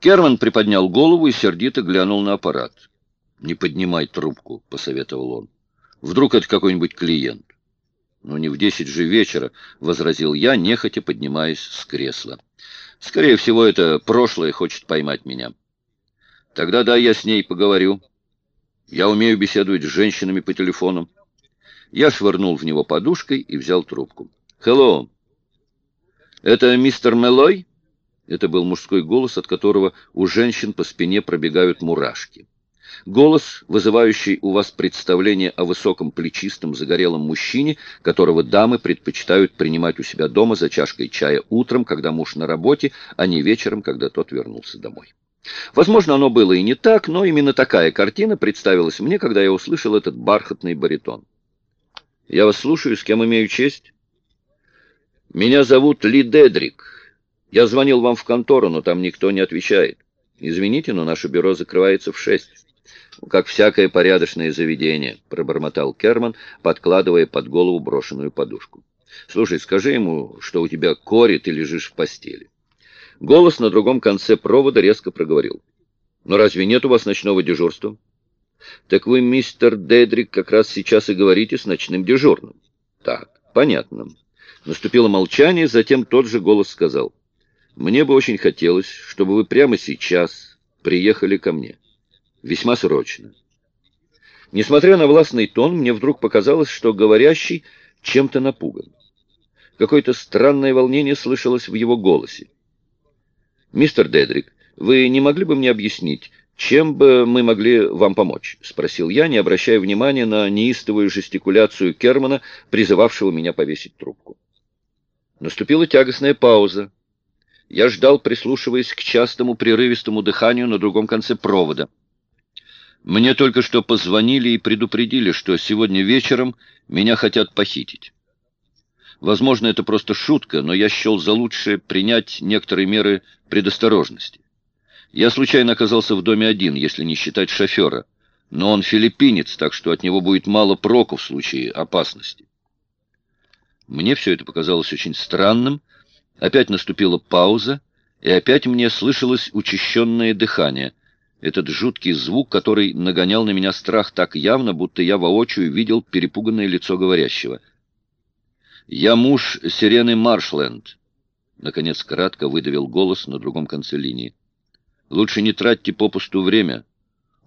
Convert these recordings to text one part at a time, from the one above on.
Керман приподнял голову и сердито глянул на аппарат. «Не поднимай трубку», — посоветовал он. «Вдруг это какой-нибудь клиент?» «Ну, не в десять же вечера», — возразил я, нехотя поднимаясь с кресла. «Скорее всего, это прошлое хочет поймать меня». «Тогда да, я с ней поговорю. Я умею беседовать с женщинами по телефону». Я швырнул в него подушкой и взял трубку. «Хелло! Это мистер Мелой?» Это был мужской голос, от которого у женщин по спине пробегают мурашки. Голос, вызывающий у вас представление о высоком плечистом загорелом мужчине, которого дамы предпочитают принимать у себя дома за чашкой чая утром, когда муж на работе, а не вечером, когда тот вернулся домой. Возможно, оно было и не так, но именно такая картина представилась мне, когда я услышал этот бархатный баритон. «Я вас слушаю, с кем имею честь?» «Меня зовут Ли Дедрик. Я звонил вам в контору, но там никто не отвечает. Извините, но наше бюро закрывается в шесть». «Как всякое порядочное заведение», — пробормотал Керман, подкладывая под голову брошенную подушку. «Слушай, скажи ему, что у тебя кори, ты лежишь в постели». Голос на другом конце провода резко проговорил. «Но разве нет у вас ночного дежурства?» «Так вы, мистер Дедрик, как раз сейчас и говорите с ночным дежурным». «Так, понятно». Наступило молчание, затем тот же голос сказал. «Мне бы очень хотелось, чтобы вы прямо сейчас приехали ко мне». Весьма срочно. Несмотря на властный тон, мне вдруг показалось, что говорящий чем-то напуган. Какое-то странное волнение слышалось в его голосе. «Мистер Дедрик, вы не могли бы мне объяснить, чем бы мы могли вам помочь?» — спросил я, не обращая внимания на неистовую жестикуляцию Кермана, призывавшего меня повесить трубку. Наступила тягостная пауза. Я ждал, прислушиваясь к частому прерывистому дыханию на другом конце провода. Мне только что позвонили и предупредили, что сегодня вечером меня хотят похитить. Возможно, это просто шутка, но я счел за лучшее принять некоторые меры предосторожности. Я случайно оказался в доме один, если не считать шофера, но он филиппинец, так что от него будет мало проку в случае опасности. Мне все это показалось очень странным. Опять наступила пауза, и опять мне слышалось учащенное дыхание — этот жуткий звук, который нагонял на меня страх так явно, будто я воочию видел перепуганное лицо говорящего. «Я муж Сирены Маршленд», — наконец кратко выдавил голос на другом конце линии. «Лучше не тратьте попусту время.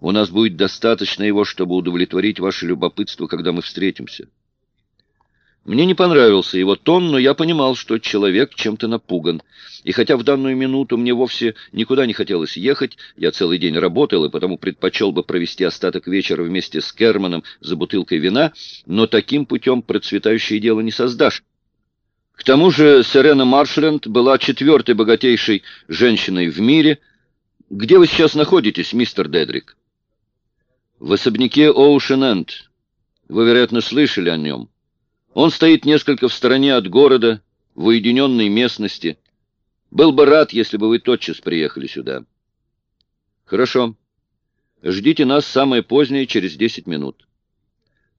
У нас будет достаточно его, чтобы удовлетворить ваше любопытство, когда мы встретимся». Мне не понравился его тон, но я понимал, что человек чем-то напуган. И хотя в данную минуту мне вовсе никуда не хотелось ехать, я целый день работал и потому предпочел бы провести остаток вечера вместе с Керманом за бутылкой вина, но таким путем процветающее дело не создашь. К тому же Серена Маршленд была четвертой богатейшей женщиной в мире. Где вы сейчас находитесь, мистер Дедрик? В особняке Оушен-Энд. Вы, вероятно, слышали о нем. Он стоит несколько в стороне от города, в уединенной местности. Был бы рад, если бы вы тотчас приехали сюда. Хорошо. Ждите нас самое позднее, через десять минут.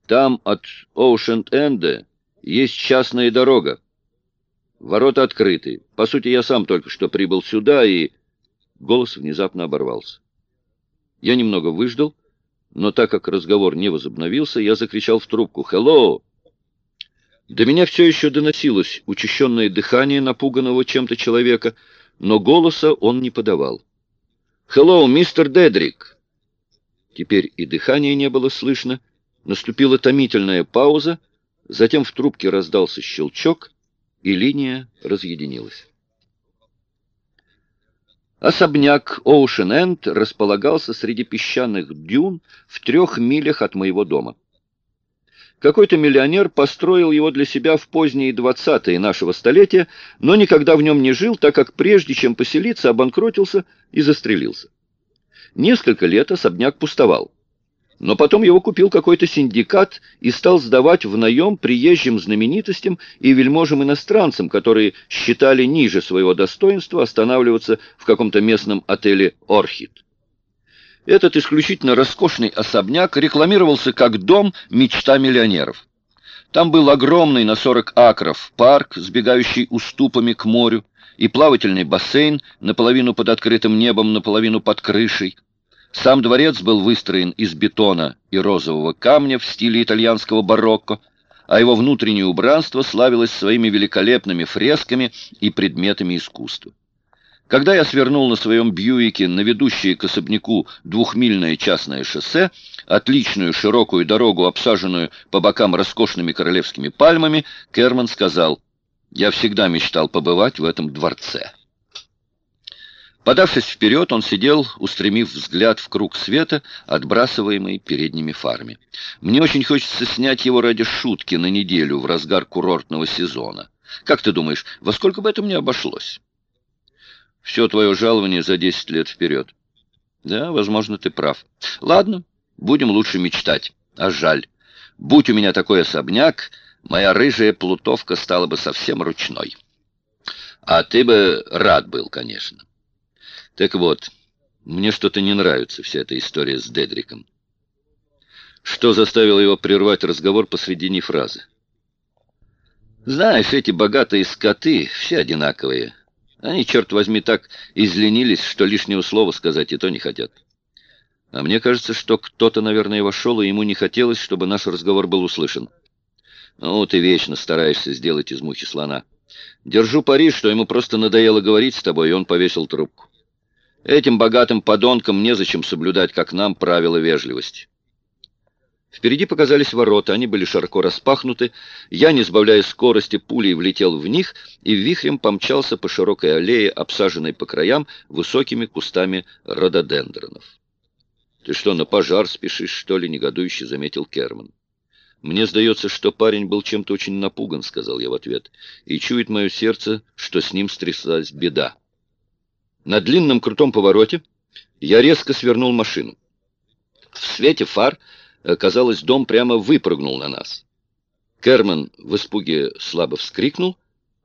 Там от Оушенд-Энда есть частная дорога. Ворота открыты. По сути, я сам только что прибыл сюда, и... Голос внезапно оборвался. Я немного выждал, но так как разговор не возобновился, я закричал в трубку «Хеллоу!» До меня все еще доносилось учащенное дыхание напуганного чем-то человека, но голоса он не подавал. «Хеллоу, мистер Дедрик!» Теперь и дыхания не было слышно. Наступила томительная пауза, затем в трубке раздался щелчок, и линия разъединилась. Особняк Оушен-Энд располагался среди песчаных дюн в трех милях от моего дома. Какой-то миллионер построил его для себя в поздние двадцатые нашего столетия, но никогда в нем не жил, так как прежде чем поселиться, обанкротился и застрелился. Несколько лет особняк пустовал. Но потом его купил какой-то синдикат и стал сдавать в наем приезжим знаменитостям и вельможам-иностранцам, которые считали ниже своего достоинства останавливаться в каком-то местном отеле «Орхид». Этот исключительно роскошный особняк рекламировался как дом мечта миллионеров. Там был огромный на 40 акров парк, сбегающий уступами к морю, и плавательный бассейн, наполовину под открытым небом, наполовину под крышей. Сам дворец был выстроен из бетона и розового камня в стиле итальянского барокко, а его внутреннее убранство славилось своими великолепными фресками и предметами искусства. Когда я свернул на своем Бьюике на ведущее к особняку двухмильное частное шоссе, отличную широкую дорогу, обсаженную по бокам роскошными королевскими пальмами, Керман сказал, «Я всегда мечтал побывать в этом дворце». Подавшись вперед, он сидел, устремив взгляд в круг света, отбрасываемый передними фарами. «Мне очень хочется снять его ради шутки на неделю в разгар курортного сезона. Как ты думаешь, во сколько бы это мне обошлось?» «Все твое жалование за десять лет вперед». «Да, возможно, ты прав. Ладно, будем лучше мечтать. А жаль. Будь у меня такой особняк, моя рыжая плутовка стала бы совсем ручной. А ты бы рад был, конечно». Так вот, мне что-то не нравится вся эта история с Дедриком. Что заставило его прервать разговор посредине фразы? Знаешь, эти богатые скоты все одинаковые. Они, черт возьми, так изленились, что лишнего слова сказать и то не хотят. А мне кажется, что кто-то, наверное, вошел, и ему не хотелось, чтобы наш разговор был услышан. Ну, ты вечно стараешься сделать из мухи слона. Держу пари, что ему просто надоело говорить с тобой, и он повесил трубку. Этим богатым подонкам незачем соблюдать, как нам, правила вежливости. Впереди показались ворота, они были широко распахнуты. Я, не сбавляя скорости, пулей влетел в них и вихрем помчался по широкой аллее, обсаженной по краям высокими кустами рододендронов. «Ты что, на пожар спешишь, что ли?» — негодующе заметил Керман. «Мне сдается, что парень был чем-то очень напуган», — сказал я в ответ, «и чует мое сердце, что с ним стряслась беда». На длинном крутом повороте я резко свернул машину. В свете фар, казалось, дом прямо выпрыгнул на нас. Керман в испуге слабо вскрикнул,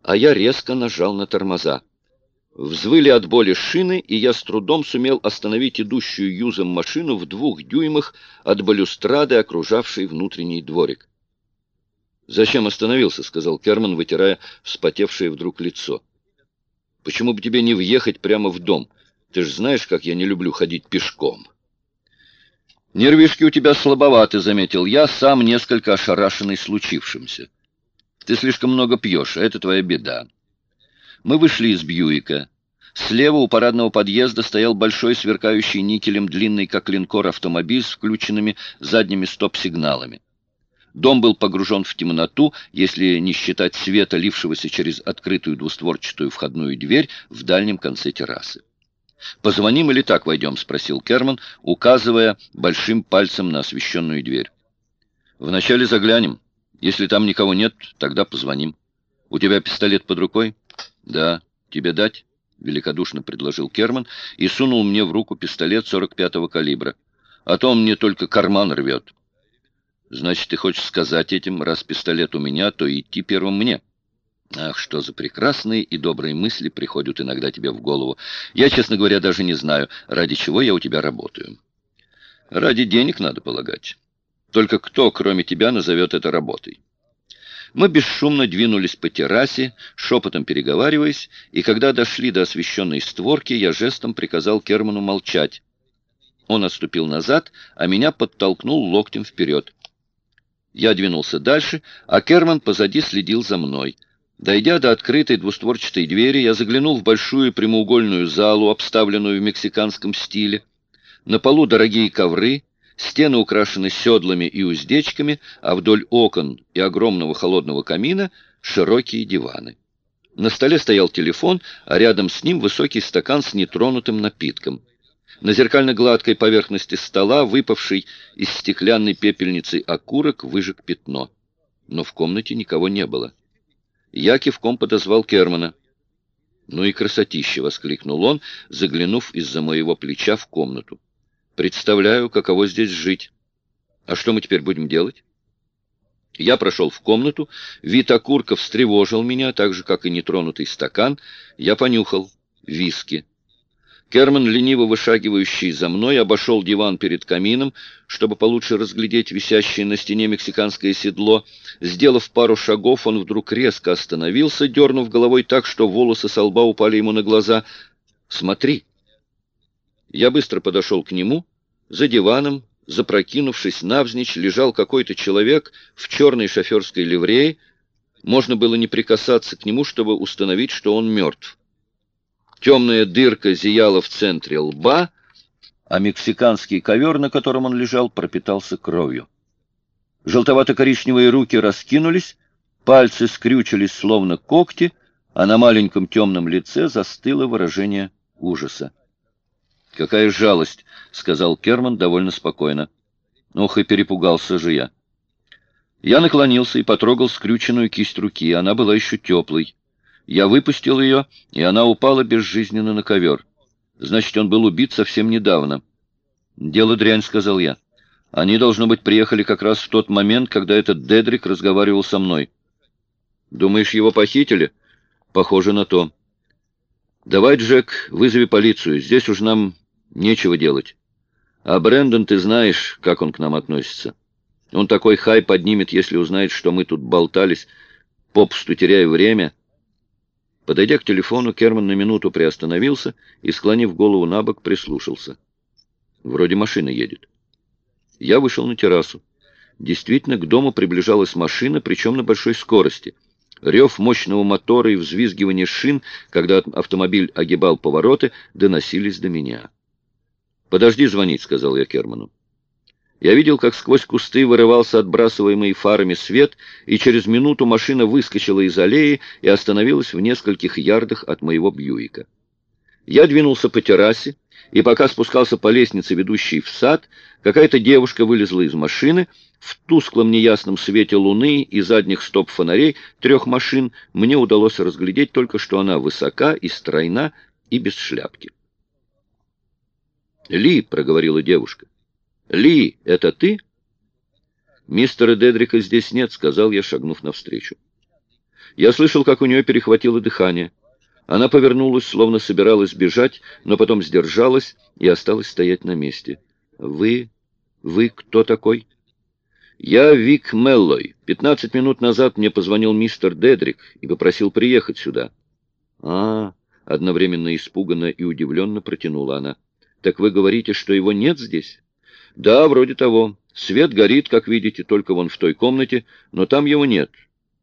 а я резко нажал на тормоза. Взвыли от боли шины, и я с трудом сумел остановить идущую юзом машину в двух дюймах от балюстрады, окружавшей внутренний дворик. «Зачем остановился?» — сказал Керман, вытирая вспотевшее вдруг лицо. Почему бы тебе не въехать прямо в дом? Ты же знаешь, как я не люблю ходить пешком. Нервишки у тебя слабоваты, заметил я, сам несколько ошарашенный случившимся. Ты слишком много пьешь, а это твоя беда. Мы вышли из Бьюика. Слева у парадного подъезда стоял большой сверкающий никелем длинный, как линкор, автомобиль с включенными задними стоп-сигналами. Дом был погружен в темноту, если не считать света, лившегося через открытую двустворчатую входную дверь в дальнем конце террасы. «Позвоним или так войдем?» — спросил Керман, указывая большим пальцем на освещенную дверь. «Вначале заглянем. Если там никого нет, тогда позвоним. У тебя пистолет под рукой?» «Да. Тебе дать?» — великодушно предложил Керман и сунул мне в руку пистолет 45-го калибра. «А то мне только карман рвет». Значит, ты хочешь сказать этим, раз пистолет у меня, то идти первым мне. Ах, что за прекрасные и добрые мысли приходят иногда тебе в голову. Я, честно говоря, даже не знаю, ради чего я у тебя работаю. Ради денег, надо полагать. Только кто, кроме тебя, назовет это работой? Мы бесшумно двинулись по террасе, шепотом переговариваясь, и когда дошли до освещенной створки, я жестом приказал Керману молчать. Он отступил назад, а меня подтолкнул локтем вперед. Я двинулся дальше, а Керман позади следил за мной. Дойдя до открытой двустворчатой двери, я заглянул в большую прямоугольную залу, обставленную в мексиканском стиле. На полу дорогие ковры, стены украшены седлами и уздечками, а вдоль окон и огромного холодного камина широкие диваны. На столе стоял телефон, а рядом с ним высокий стакан с нетронутым напитком. На зеркально-гладкой поверхности стола, выпавший из стеклянной пепельницы окурок, выжег пятно. Но в комнате никого не было. Я кивком подозвал Кермана. «Ну и красотища!» — воскликнул он, заглянув из-за моего плеча в комнату. «Представляю, каково здесь жить. А что мы теперь будем делать?» Я прошел в комнату, вид окурка встревожил меня, так же, как и нетронутый стакан. Я понюхал виски. Керман, лениво вышагивающий за мной, обошел диван перед камином, чтобы получше разглядеть висящее на стене мексиканское седло. Сделав пару шагов, он вдруг резко остановился, дернув головой так, что волосы со лба упали ему на глаза. «Смотри!» Я быстро подошел к нему. За диваном, запрокинувшись навзничь, лежал какой-то человек в черной шоферской ливрее. Можно было не прикасаться к нему, чтобы установить, что он мертв. Темная дырка зияла в центре лба, а мексиканский ковер, на котором он лежал, пропитался кровью. Желтовато-коричневые руки раскинулись, пальцы скрючились, словно когти, а на маленьком темном лице застыло выражение ужаса. «Какая жалость!» — сказал Керман довольно спокойно. Ох, и перепугался же я. Я наклонился и потрогал скрюченную кисть руки. Она была еще теплой. Я выпустил ее, и она упала безжизненно на ковер. Значит, он был убит совсем недавно. «Дело дрянь», — сказал я. «Они, должно быть, приехали как раз в тот момент, когда этот Дедрик разговаривал со мной». «Думаешь, его похитили?» «Похоже на то». «Давай, Джек, вызови полицию. Здесь уж нам нечего делать. А Брэндон, ты знаешь, как он к нам относится. Он такой хай поднимет, если узнает, что мы тут болтались, попусту теряя время». Подойдя к телефону, Керман на минуту приостановился и, склонив голову на бок, прислушался. Вроде машина едет. Я вышел на террасу. Действительно, к дому приближалась машина, причем на большой скорости. Рев мощного мотора и взвизгивание шин, когда автомобиль огибал повороты, доносились до меня. «Подожди звонить», — сказал я Керману. Я видел, как сквозь кусты вырывался отбрасываемый фарами свет, и через минуту машина выскочила из аллеи и остановилась в нескольких ярдах от моего Бьюика. Я двинулся по террасе, и пока спускался по лестнице, ведущей в сад, какая-то девушка вылезла из машины. В тусклом неясном свете луны и задних стоп-фонарей трех машин мне удалось разглядеть только, что она высока и стройна и без шляпки. «Ли», — проговорила девушка, — «Ли, это ты?» «Мистера Дедрика здесь нет», — сказал я, шагнув навстречу. Я слышал, как у нее перехватило дыхание. Она повернулась, словно собиралась бежать, но потом сдержалась и осталась стоять на месте. «Вы... вы кто такой?» «Я Вик Меллой. Пятнадцать минут назад мне позвонил мистер Дедрик и попросил приехать сюда». «А...» — одновременно испуганно и удивленно протянула она. «Так вы говорите, что его нет здесь?» Да, вроде того. Свет горит, как видите, только вон в той комнате, но там его нет.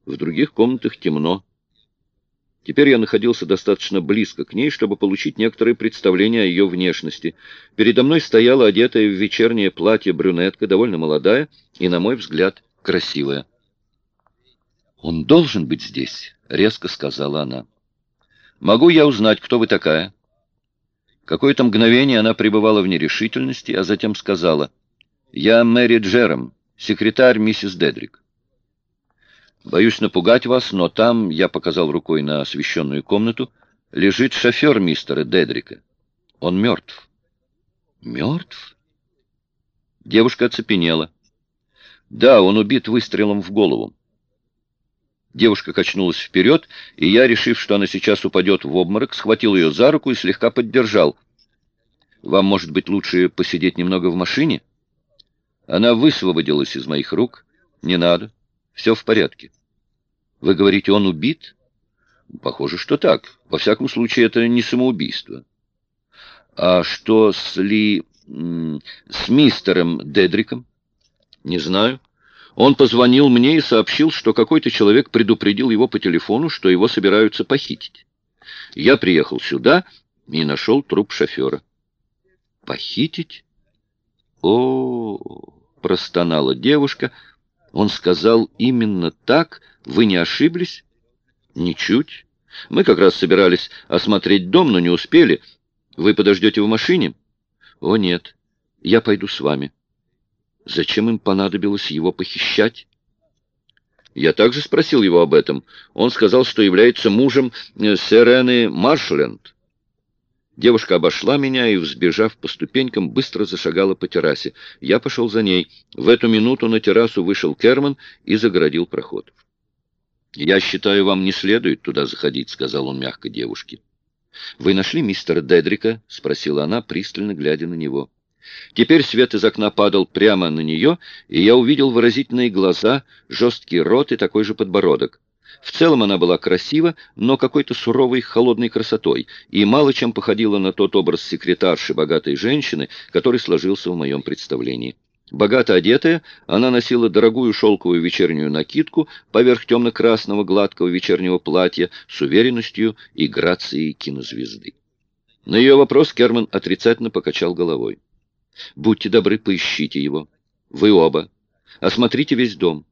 В других комнатах темно. Теперь я находился достаточно близко к ней, чтобы получить некоторое представление о ее внешности. Передо мной стояла одетая в вечернее платье брюнетка, довольно молодая и, на мой взгляд, красивая. «Он должен быть здесь», — резко сказала она. «Могу я узнать, кто вы такая?» Какое-то мгновение она пребывала в нерешительности, а затем сказала, «Я Мэри Джером, секретарь миссис Дедрик. Боюсь напугать вас, но там, я показал рукой на освещенную комнату, лежит шофер мистера Дедрика. Он мертв». «Мертв?» Девушка оцепенела. «Да, он убит выстрелом в голову. Девушка качнулась вперед, и я, решив, что она сейчас упадет в обморок, схватил ее за руку и слегка поддержал. «Вам, может быть, лучше посидеть немного в машине?» Она высвободилась из моих рук. «Не надо. Все в порядке». «Вы говорите, он убит?» «Похоже, что так. Во всяком случае, это не самоубийство». «А что с Ли... с мистером Дедриком?» «Не знаю». Он позвонил мне и сообщил, что какой-то человек предупредил его по телефону, что его собираются похитить. Я приехал сюда и нашел труп шофера. «Похитить?» «О, -о — простонала девушка. Он сказал именно так. Вы не ошиблись?» «Ничуть. Мы как раз собирались осмотреть дом, но не успели. Вы подождете в машине?» «О, нет. Я пойду с вами». Зачем им понадобилось его похищать? Я также спросил его об этом. Он сказал, что является мужем э, Серены Маршленд. Девушка обошла меня и, взбежав по ступенькам, быстро зашагала по террасе. Я пошел за ней. В эту минуту на террасу вышел Керман и загородил проход. «Я считаю, вам не следует туда заходить», — сказал он мягко девушке. «Вы нашли мистера Дедрика?» — спросила она, пристально глядя на него. Теперь свет из окна падал прямо на нее, и я увидел выразительные глаза, жесткий рот и такой же подбородок. В целом она была красива, но какой-то суровой, холодной красотой, и мало чем походила на тот образ секретарши богатой женщины, который сложился в моем представлении. Богато одетая, она носила дорогую шелковую вечернюю накидку поверх темно-красного гладкого вечернего платья с уверенностью и грацией кинозвезды. На ее вопрос Керман отрицательно покачал головой. «Будьте добры, поищите его. Вы оба. Осмотрите весь дом».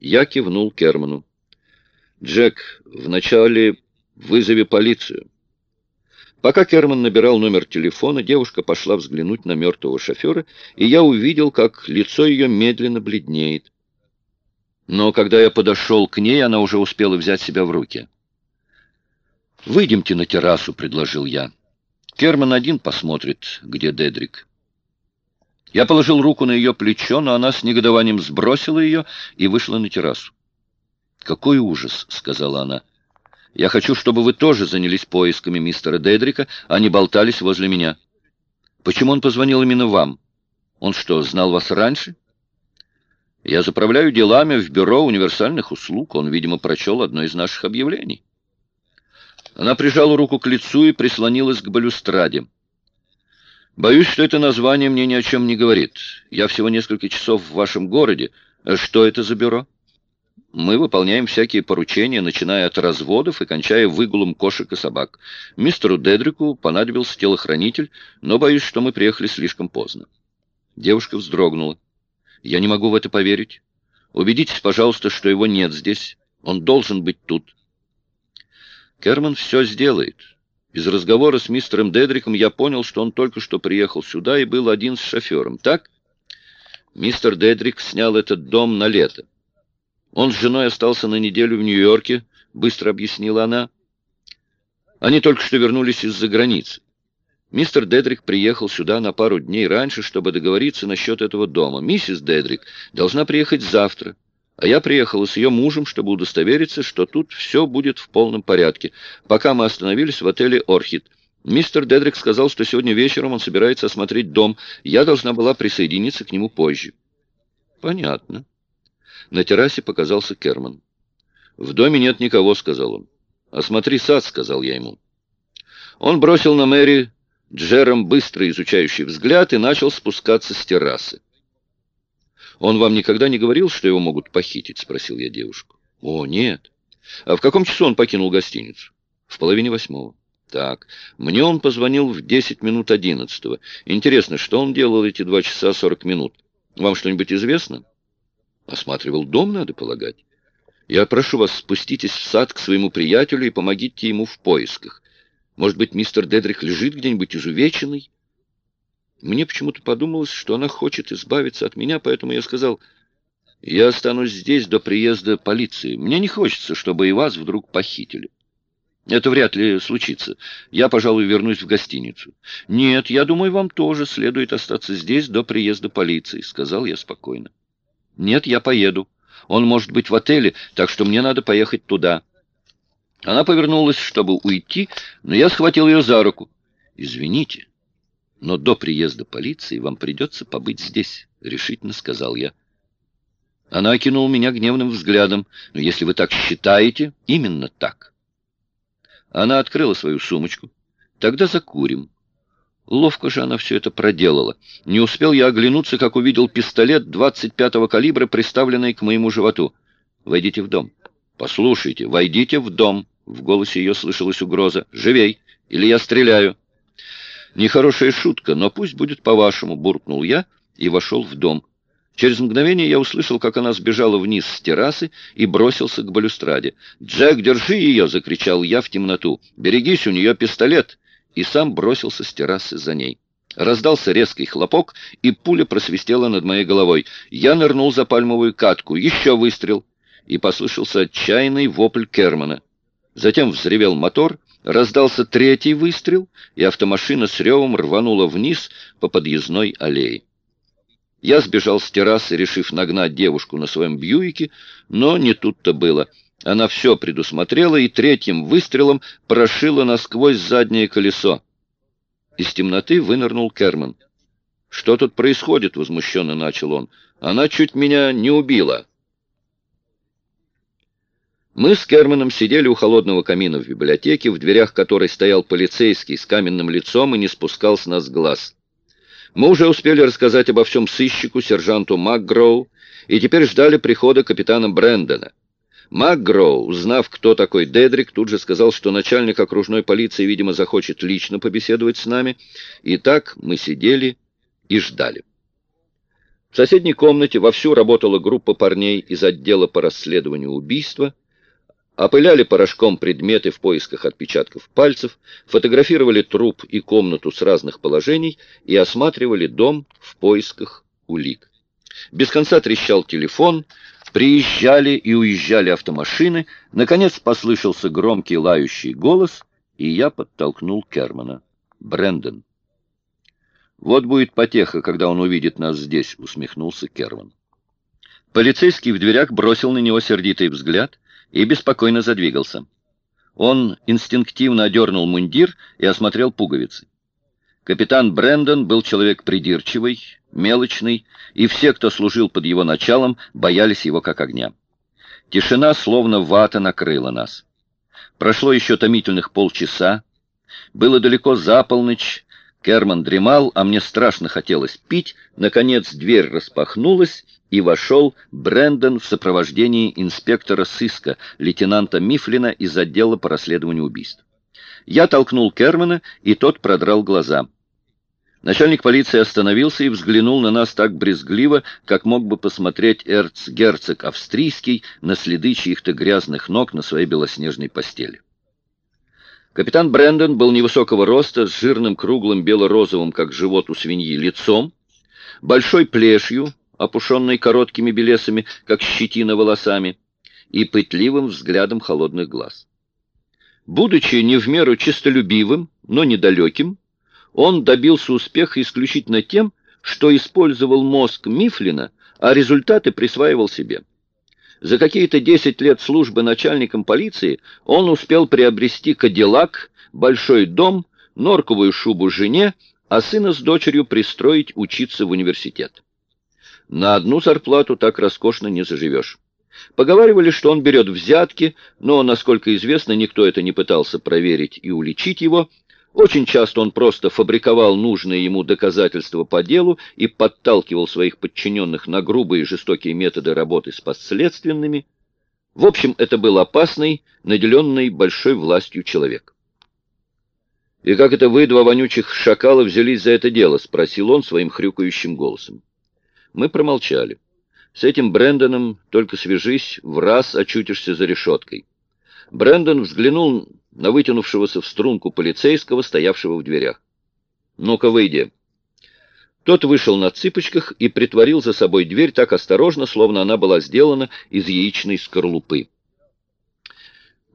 Я кивнул Керману. «Джек, вначале вызови полицию». Пока Керман набирал номер телефона, девушка пошла взглянуть на мертвого шофера, и я увидел, как лицо ее медленно бледнеет. Но когда я подошел к ней, она уже успела взять себя в руки. «Выйдемте на террасу», — предложил я. Керман один посмотрит, где Дедрик. Я положил руку на ее плечо, но она с негодованием сбросила ее и вышла на террасу. «Какой ужас!» — сказала она. Я хочу, чтобы вы тоже занялись поисками мистера Дедрика, а не болтались возле меня. Почему он позвонил именно вам? Он что, знал вас раньше? Я заправляю делами в бюро универсальных услуг. Он, видимо, прочел одно из наших объявлений. Она прижала руку к лицу и прислонилась к балюстраде. Боюсь, что это название мне ни о чем не говорит. Я всего несколько часов в вашем городе. Что это за бюро? Мы выполняем всякие поручения, начиная от разводов и кончая выгулом кошек и собак. Мистеру Дедрику понадобился телохранитель, но боюсь, что мы приехали слишком поздно. Девушка вздрогнула. Я не могу в это поверить. Убедитесь, пожалуйста, что его нет здесь. Он должен быть тут. Керман все сделает. Из разговора с мистером Дедриком я понял, что он только что приехал сюда и был один с шофером. Так? Мистер Дедрик снял этот дом на лето. Он с женой остался на неделю в Нью-Йорке, быстро объяснила она. Они только что вернулись из-за границы. Мистер Дедрик приехал сюда на пару дней раньше, чтобы договориться насчет этого дома. Миссис Дедрик должна приехать завтра, а я приехала с ее мужем, чтобы удостовериться, что тут все будет в полном порядке, пока мы остановились в отеле «Орхид». Мистер Дедрик сказал, что сегодня вечером он собирается осмотреть дом. Я должна была присоединиться к нему позже. Понятно. На террасе показался Керман. «В доме нет никого», — сказал он. «Осмотри сад», — сказал я ему. Он бросил на Мэри Джером быстро изучающий взгляд и начал спускаться с террасы. «Он вам никогда не говорил, что его могут похитить?» — спросил я девушку. «О, нет. А в каком часу он покинул гостиницу?» «В половине восьмого». «Так, мне он позвонил в десять минут одиннадцатого. Интересно, что он делал эти два часа сорок минут? Вам что-нибудь известно?» Осматривал дом, надо полагать. Я прошу вас, спуститесь в сад к своему приятелю и помогите ему в поисках. Может быть, мистер Дедрих лежит где-нибудь изувеченный? Мне почему-то подумалось, что она хочет избавиться от меня, поэтому я сказал, я останусь здесь до приезда полиции. Мне не хочется, чтобы и вас вдруг похитили. Это вряд ли случится. Я, пожалуй, вернусь в гостиницу. Нет, я думаю, вам тоже следует остаться здесь до приезда полиции, сказал я спокойно. «Нет, я поеду. Он может быть в отеле, так что мне надо поехать туда». Она повернулась, чтобы уйти, но я схватил ее за руку. «Извините, но до приезда полиции вам придется побыть здесь», — решительно сказал я. Она окинула меня гневным взглядом. «Но если вы так считаете, именно так». Она открыла свою сумочку. «Тогда закурим». Ловко же она все это проделала. Не успел я оглянуться, как увидел пистолет 25-го калибра, приставленный к моему животу. «Войдите в дом». «Послушайте, войдите в дом». В голосе ее слышалась угроза. «Живей, или я стреляю». «Нехорошая шутка, но пусть будет по-вашему», — буркнул я и вошел в дом. Через мгновение я услышал, как она сбежала вниз с террасы и бросился к балюстраде. «Джек, держи ее!» — закричал я в темноту. «Берегись, у нее пистолет!» и сам бросился с террасы за ней. Раздался резкий хлопок, и пуля просвистела над моей головой. Я нырнул за пальмовую катку, еще выстрел, и послышался отчаянный вопль Кермана. Затем взревел мотор, раздался третий выстрел, и автомашина с ревом рванула вниз по подъездной аллее. Я сбежал с террасы, решив нагнать девушку на своем Бьюике, но не тут-то было. Она все предусмотрела и третьим выстрелом прошила насквозь заднее колесо. Из темноты вынырнул Керман. «Что тут происходит?» — возмущенно начал он. «Она чуть меня не убила». Мы с Керманом сидели у холодного камина в библиотеке, в дверях которой стоял полицейский с каменным лицом и не спускал с нас глаз. Мы уже успели рассказать обо всем сыщику, сержанту МакГроу, и теперь ждали прихода капитана Брэндона. МакГроу, узнав, кто такой Дедрик, тут же сказал, что начальник окружной полиции, видимо, захочет лично побеседовать с нами. И так мы сидели и ждали. В соседней комнате вовсю работала группа парней из отдела по расследованию убийства — опыляли порошком предметы в поисках отпечатков пальцев, фотографировали труп и комнату с разных положений и осматривали дом в поисках улик. Без конца трещал телефон, приезжали и уезжали автомашины, наконец послышался громкий лающий голос, и я подтолкнул Кермана. «Брэндон». «Вот будет потеха, когда он увидит нас здесь», — усмехнулся Керман. Полицейский в дверях бросил на него сердитый взгляд — и беспокойно задвигался. Он инстинктивно одернул мундир и осмотрел пуговицы. Капитан Брэндон был человек придирчивый, мелочный, и все, кто служил под его началом, боялись его как огня. Тишина, словно вата, накрыла нас. Прошло еще томительных полчаса. Было далеко за полночь, Керман дремал, а мне страшно хотелось пить. Наконец дверь распахнулась, и вошел Брэндон в сопровождении инспектора сыска, лейтенанта Мифлина из отдела по расследованию убийств. Я толкнул Кермана, и тот продрал глаза. Начальник полиции остановился и взглянул на нас так брезгливо, как мог бы посмотреть эрцгерцог австрийский на следы чьих-то грязных ног на своей белоснежной постели. Капитан Брэндон был невысокого роста, с жирным круглым бело-розовым, как живот у свиньи, лицом, большой плешью, опушенной короткими белесами, как щетина волосами, и пытливым взглядом холодных глаз. Будучи не в меру честолюбивым, но недалеким, он добился успеха исключительно тем, что использовал мозг Мифлина, а результаты присваивал себе. За какие-то 10 лет службы начальником полиции он успел приобрести кадиллак, большой дом, норковую шубу жене, а сына с дочерью пристроить учиться в университет. На одну зарплату так роскошно не заживешь. Поговаривали, что он берет взятки, но, насколько известно, никто это не пытался проверить и уличить его, очень часто он просто фабриковал нужные ему доказательства по делу и подталкивал своих подчиненных на грубые и жестокие методы работы с подследственными. В общем, это был опасный, наделенный большой властью человек. «И как это вы, два вонючих шакала, взялись за это дело?» — спросил он своим хрюкающим голосом. Мы промолчали. С этим Брэндоном только свяжись, в раз очутишься за решеткой. Брэндон взглянул на вытянувшегося в струнку полицейского, стоявшего в дверях. «Ну-ка, выйди». Тот вышел на цыпочках и притворил за собой дверь так осторожно, словно она была сделана из яичной скорлупы.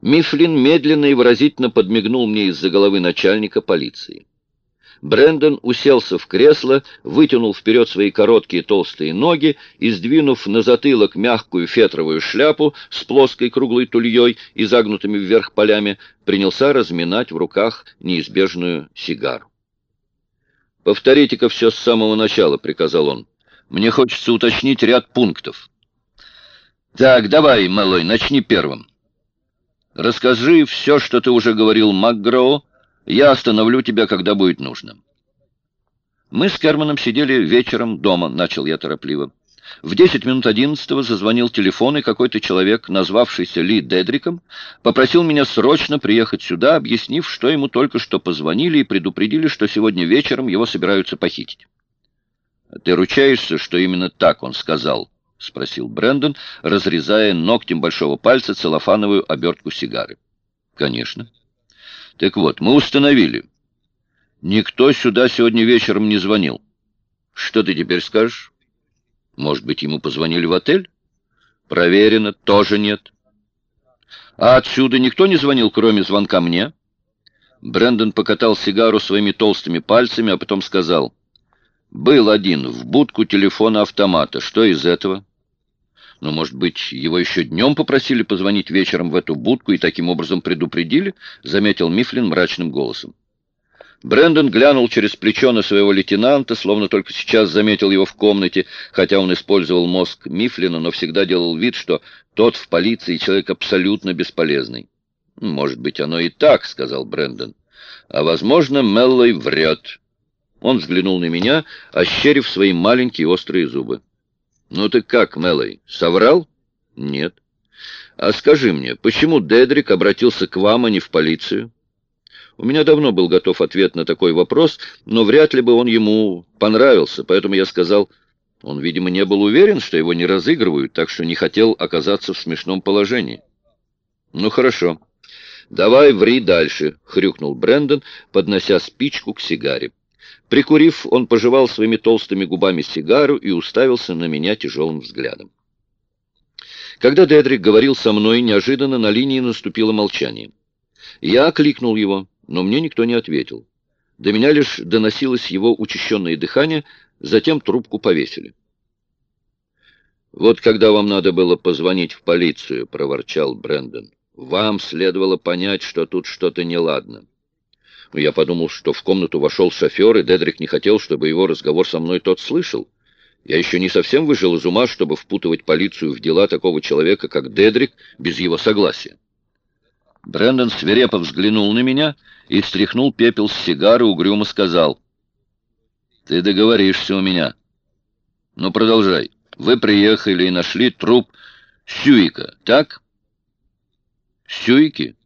Мифлин медленно и выразительно подмигнул мне из-за головы начальника полиции. Брендон уселся в кресло, вытянул вперед свои короткие толстые ноги и, сдвинув на затылок мягкую фетровую шляпу с плоской круглой тульей и загнутыми вверх полями, принялся разминать в руках неизбежную сигару. «Повторите-ка все с самого начала», — приказал он. «Мне хочется уточнить ряд пунктов». «Так, давай, малой, начни первым. Расскажи все, что ты уже говорил МакГроу, я остановлю тебя, когда будет нужно. Мы с Керманом сидели вечером дома, начал я торопливо. В десять минут одиннадцатого зазвонил телефон, и какой-то человек, назвавшийся Ли Дедриком, попросил меня срочно приехать сюда, объяснив, что ему только что позвонили и предупредили, что сегодня вечером его собираются похитить. «Ты ручаешься, что именно так он сказал?» — спросил Брэндон, разрезая ногтем большого пальца целлофановую обертку сигары. «Конечно». Так вот, мы установили. Никто сюда сегодня вечером не звонил. Что ты теперь скажешь? Может быть, ему позвонили в отель? Проверено, тоже нет. А отсюда никто не звонил, кроме звонка мне? Брэндон покатал сигару своими толстыми пальцами, а потом сказал. Был один в будку телефона автомата. Что из этого? Но, может быть, его еще днем попросили позвонить вечером в эту будку и таким образом предупредили, заметил Мифлин мрачным голосом. Брэндон глянул через плечо на своего лейтенанта, словно только сейчас заметил его в комнате, хотя он использовал мозг Мифлина, но всегда делал вид, что тот в полиции человек абсолютно бесполезный. «Может быть, оно и так», — сказал Брэндон. «А, возможно, Меллой врет». Он взглянул на меня, ощерив свои маленькие острые зубы. «Ну ты как, Меллой, соврал?» «Нет». «А скажи мне, почему Дедрик обратился к вам, а не в полицию?» У меня давно был готов ответ на такой вопрос, но вряд ли бы он ему понравился, поэтому я сказал, он, видимо, не был уверен, что его не разыгрывают, так что не хотел оказаться в смешном положении. «Ну хорошо, давай ври дальше», — хрюкнул Брэндон, поднося спичку к сигаре. Прикурив, он пожевал своими толстыми губами сигару и уставился на меня тяжелым взглядом. Когда Дедрик говорил со мной, неожиданно на линии наступило молчание. Я окликнул его, но мне никто не ответил. До меня лишь доносилось его учащенное дыхание, затем трубку повесили. «Вот когда вам надо было позвонить в полицию», — проворчал Брэндон, — «вам следовало понять, что тут что-то неладно». Я подумал, что в комнату вошел шофер, и Дедрик не хотел, чтобы его разговор со мной тот слышал. Я еще не совсем выжил из ума, чтобы впутывать полицию в дела такого человека, как Дедрик, без его согласия. Брэндон свирепо взглянул на меня и стряхнул пепел с сигары, угрюмо сказал. «Ты договоришься у меня. Ну, продолжай. Вы приехали и нашли труп Сюика, так?» «Сюики?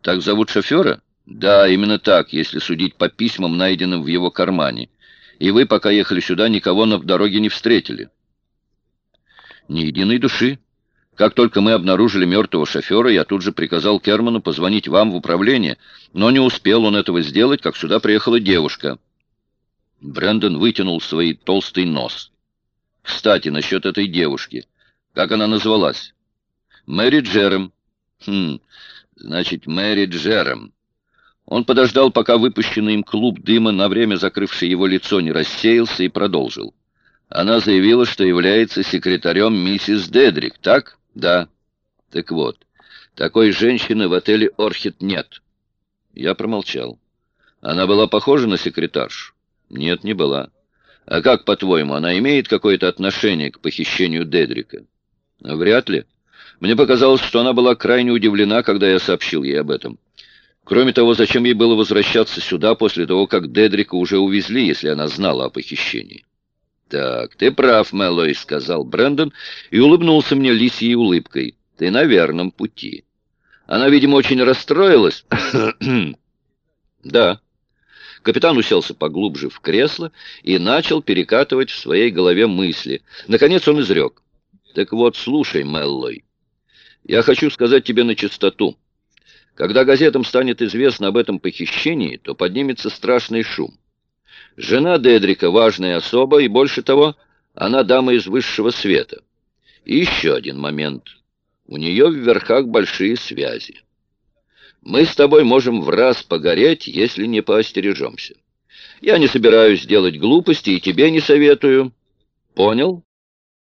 Так зовут шофера?» «Да, именно так, если судить по письмам, найденным в его кармане. И вы, пока ехали сюда, никого на дороге не встретили». «Ни единой души. Как только мы обнаружили мертвого шофера, я тут же приказал Керману позвонить вам в управление, но не успел он этого сделать, как сюда приехала девушка». Брэндон вытянул свой толстый нос. «Кстати, насчет этой девушки. Как она назвалась?» «Мэри Джерем». «Хм, значит, Мэри Джерем». Он подождал, пока выпущенный им клуб дыма, на время закрывший его лицо, не рассеялся, и продолжил. Она заявила, что является секретарем миссис Дедрик, так? Да. Так вот, такой женщины в отеле «Орхид» нет. Я промолчал. Она была похожа на секретаршу? Нет, не была. А как, по-твоему, она имеет какое-то отношение к похищению Дедрика? Вряд ли. Мне показалось, что она была крайне удивлена, когда я сообщил ей об этом. Кроме того, зачем ей было возвращаться сюда после того, как Дедрика уже увезли, если она знала о похищении? «Так, ты прав, Мэллой», — сказал Брэндон и улыбнулся мне лисьей улыбкой. «Ты на верном пути». Она, видимо, очень расстроилась. «Да». Капитан уселся поглубже в кресло и начал перекатывать в своей голове мысли. Наконец он изрек. «Так вот, слушай, Мэллой, я хочу сказать тебе на чистоту. Когда газетам станет известно об этом похищении, то поднимется страшный шум. Жена Дедрика важная особа, и больше того, она дама из высшего света. И еще один момент. У нее в верхах большие связи. Мы с тобой можем в раз погореть, если не поостережемся. Я не собираюсь делать глупости и тебе не советую. Понял?